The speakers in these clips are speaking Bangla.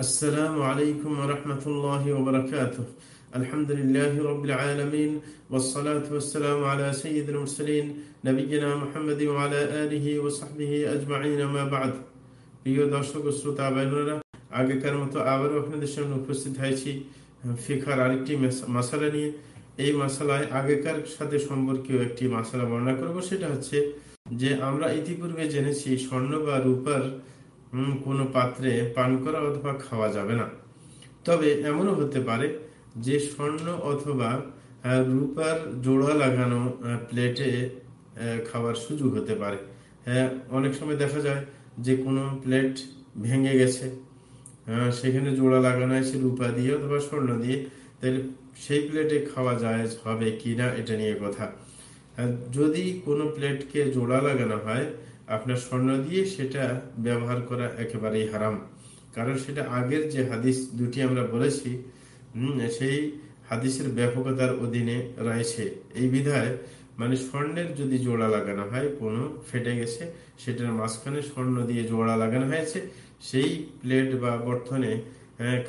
السلام عليكم ورحمة الله وبركاته الحمد لله رب العالمين والصلاة والسلام على سيد المرسلين نبينا محمد وعلى آله وصحبه أجمعين ما بعد প্রিয় দর্শক শ্রোতা বাইনরা আগেকার মতো আবারও আপনাদের সামনে উপস্থিত হয়েছি ফিখার আরেকটি মশালা নিয়ে এই মশালায় আগেকার সাথে সম্পর্কীয় একটি মশালা বর্ণনা করব সেটা হচ্ছে যে আমরা ইতিপূর্বে জেনেছি স্বর্ণ বা রূপার কোনো পাত্রে পান করা অথবা খাওয়া যাবে না। তবে এমনও হতে পারে যে স্বর্ণ অথবা রূপার জোড়া লাগানো প্লেটে খাওয়ার সুযোগ হতে পারে। হ্যাঁ অনেক সময় দেখা যায় যে কোনো প্লেট ভেঙে গেছে সেখানে জোড়া লাগানো আছে রূপা দিয়ে অথবা স্বর্ণ দিয়ে, তাহলে সেই প্লেটে খাওয়া যায়, হবে কি না এটা নিয়ে কথা। যদি কোনো প্লেটকে জোড়া লাগানো হয় আপনার স্বর্ণ দিয়ে সেটা ব্যবহার করা একেবারেই হারাম। কারণ সেটা আগের যে হাদিস দুটি আমরা বলেছি সেই হাদিসের ব্যাপকতার অধীনে রয়েছে। এই বিধায় মানে স্বর্ণের যদি জোড়া লাগানো হয়, কোনো ফেটে গেছে, সেটার মাঝখানে স্বর্ণ দিয়ে জোড়া লাগানো হয়েছে, সেই প্লেট বা বর্তনে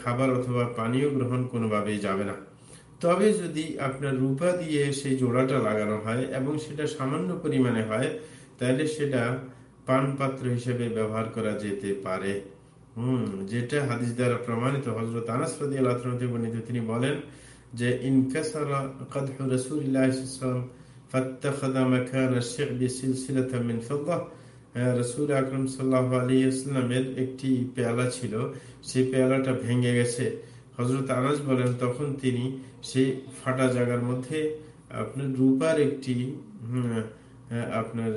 খাবার অথবা পানীয় গ্রহণ কোনোভাবেই যাবে না। তবে যদি আপনার রূপা দিয়ে সেই জোড়াটা লাগানো হয় এবং সেটা সামান্য পরিমাণে হয় তাহলে সেটা পান পাত্র হিসেবে ব্যবহার করা যেতে পারে হম যেটা হাদিস দ্বারা প্রমাণিত হজরত আনাসরদি আল্লাহ বর্ণিত তিনি বলেন যে ইনকাসারা কদহ রসুল্লাহ فاتخذ مكان الشعب سلسلة من فضة রসুল আকরম সাল্লাহ আলী ইসলামের একটি পেয়ালা ছিল সেই পেয়ালাটা ভেঙে গেছে হজরত আনাজ বলেন তখন তিনি সেই ফাটা জায়গার মধ্যে আপনার রূপার একটি আপনার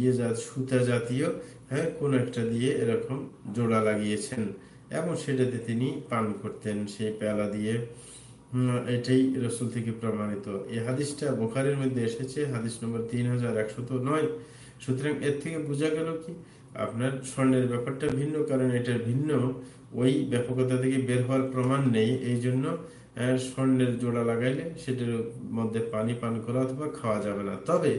ইয়ে জাত, সুতা জাতীয় হ্যাঁ কোন একটা দিয়ে এরকম জোড়া লাগিয়েছেন। এবং সেটাতে তিনি পান করতেন সেই পেয়ালা দিয়ে। এটাই রসুল থেকে প্রমাণিত। এই হাদিসটা বোখারের মধ্যে এসেছে, হাদিস নম্বর তিন হাজার একশো তো নয়। সুতরাং এর থেকে বোঝা গেল কি আপনার স্বর্ণের ব্যাপারটা ভিন্ন, কারণ এটার ভিন্ন। ওই ব্যাপকতা থেকে বের হওয়ার প্রমাণ নেই। এই জন্য স্বর্ণের জোড়া লাগাইলে সেটার মধ্যে পানি পান করা অথবা খাওয়া যাবে না। তবে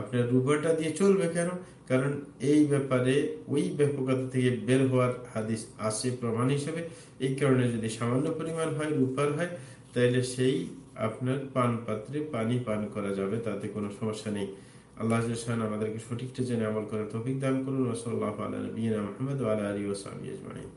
আপনার রূপাটা দিয়ে চলবে কেন? কারণ এই ব্যাপারে ওই ব্যাপকতা থেকে বের হওয়ার হাদিস আসে প্রমাণ হিসেবে। এই কারণে যদি সামান্য পরিমাণ হয়, রূপার হয় তাহলে সেই আপনার পান পাত্রে পানি পান করা যাবে, তাতে কোনো সমস্যা নেই। আল্লাহ আমাদেরকে সঠিকটা জেনে আমল করার তফিক দান করুন। ওসল্লাহ আলী নবীনা মোহাম্মদ আলী ওসামি আজমাইন।